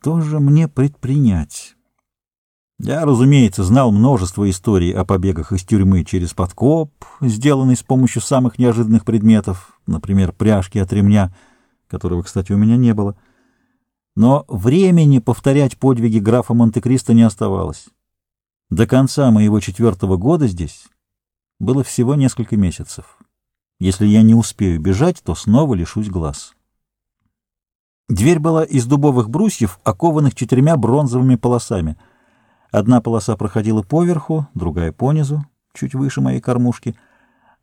Что же мне предпринять? Я, разумеется, знал множество историй о побегах из тюрьмы через подкоп, сделанный с помощью самых неожиданных предметов, например, пряжки от ремня, которого, кстати, у меня не было. Но времени повторять подвиги графа Монте-Кристо не оставалось. До конца моего четвертого года здесь было всего несколько месяцев. Если я не успею бежать, то снова лишусь глаз. Дверь была из дубовых брусьев, окованных четырьмя бронзовыми полосами — Одна полоса проходила поверху, другая понизу, чуть выше моей кормушки,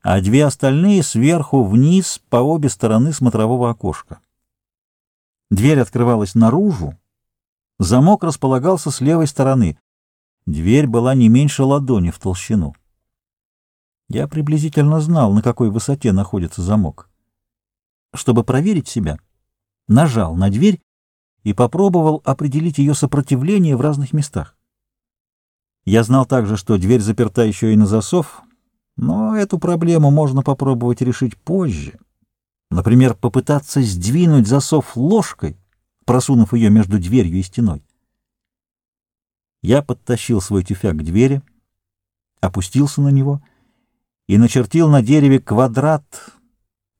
а две остальные сверху вниз по обе стороны смотрового окошка. Дверь открывалась наружу, замок располагался с левой стороны. Дверь была не меньше ладони в толщину. Я приблизительно знал, на какой высоте находится замок. Чтобы проверить себя, нажал на дверь и попробовал определить ее сопротивление в разных местах. Я знал также, что дверь заперта еще и на засов, но эту проблему можно попробовать решить позже. Например, попытаться сдвинуть засов ложкой, просунув ее между дверью и стеной. Я подтащил свой тюфяк к двери, опустился на него и начертил на дереве квадрат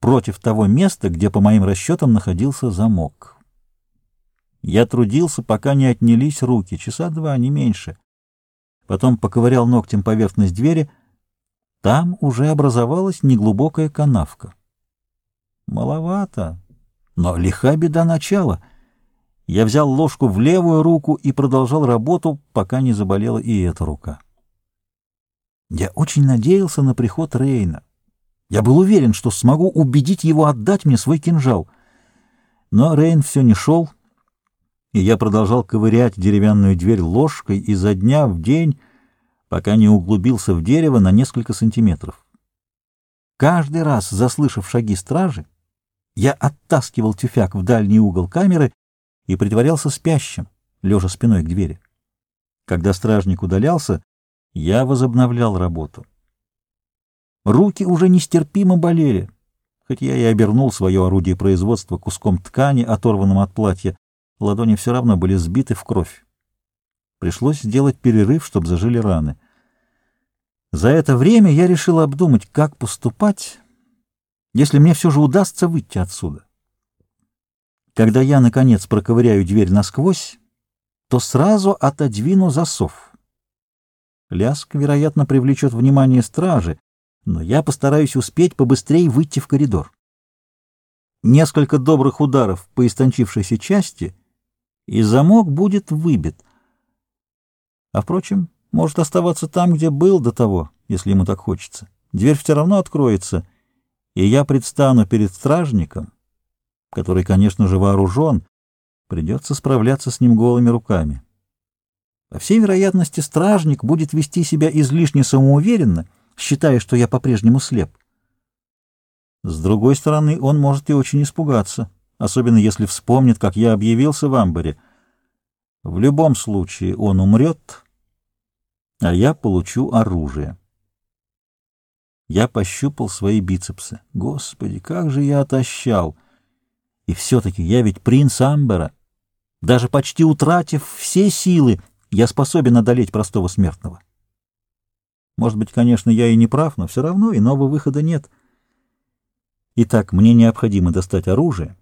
против того места, где, по моим расчетам, находился замок. Я трудился, пока не отнялись руки, часа два, не меньше потом поковырял ногтем поверхность двери. Там уже образовалась неглубокая канавка. Маловато, но лиха беда начала. Я взял ложку в левую руку и продолжал работу, пока не заболела и эта рука. Я очень надеялся на приход Рейна. Я был уверен, что смогу убедить его отдать мне свой кинжал. Но Рейн все не шел, и я продолжал ковырять деревянную дверь ложкой изо дня в день, пока не углубился в дерево на несколько сантиметров. Каждый раз, заслышав шаги стражи, я оттаскивал тюфяк в дальний угол камеры и притворялся спящим, лежа спиной к двери. Когда стражник удалялся, я возобновлял работу. Руки уже нестерпимо болели, хоть я и обернул свое орудие производства куском ткани, оторванным от платья, ладони все равно были сбиты в кровь. Пришлось сделать перерыв, чтобы зажили раны. За это время я решил обдумать, как поступать, если мне все же удастся выйти отсюда. Когда я, наконец, проковыряю дверь насквозь, то сразу отодвину засов. Ляск, вероятно, привлечет внимание стражи, но я постараюсь успеть побыстрее выйти в коридор. Несколько добрых ударов по истончившейся части — и замок будет выбит. А, впрочем, может оставаться там, где был до того, если ему так хочется. Дверь все равно откроется, и я предстану перед стражником, который, конечно же, вооружен, придется справляться с ним голыми руками. По всей вероятности, стражник будет вести себя излишне самоуверенно, считая, что я по-прежнему слеп. С другой стороны, он может и очень испугаться особенно если вспомнит, как я объявился в амбаре. В любом случае он умрет, а я получу оружие. Я пощупал свои бицепсы. Господи, как же я отощал! И все-таки я ведь принц Амбера. Даже почти утратив все силы, я способен одолеть простого смертного. Может быть, конечно, я и не прав, но все равно иного выхода нет. Итак, мне необходимо достать оружие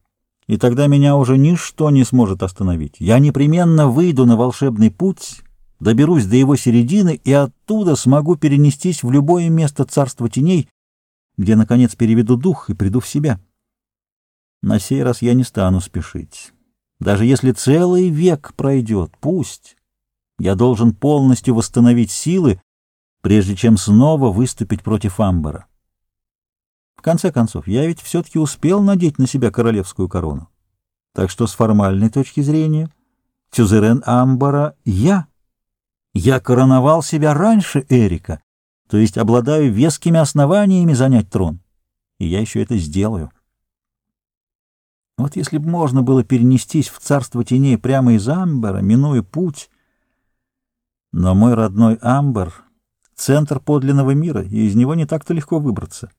и тогда меня уже ничто не сможет остановить. Я непременно выйду на волшебный путь, доберусь до его середины и оттуда смогу перенестись в любое место царства теней, где, наконец, переведу дух и приду в себя. На сей раз я не стану спешить. Даже если целый век пройдет, пусть. Я должен полностью восстановить силы, прежде чем снова выступить против Амбара. В конце концов, я ведь все-таки успел надеть на себя королевскую корону. Так что с формальной точки зрения, сюзерен Амбара — я. Я короновал себя раньше Эрика, то есть обладаю вескими основаниями занять трон. И я еще это сделаю. Вот если бы можно было перенестись в царство теней прямо из Амбара, минуя путь. Но мой родной Амбар — центр подлинного мира, и из него не так-то легко выбраться.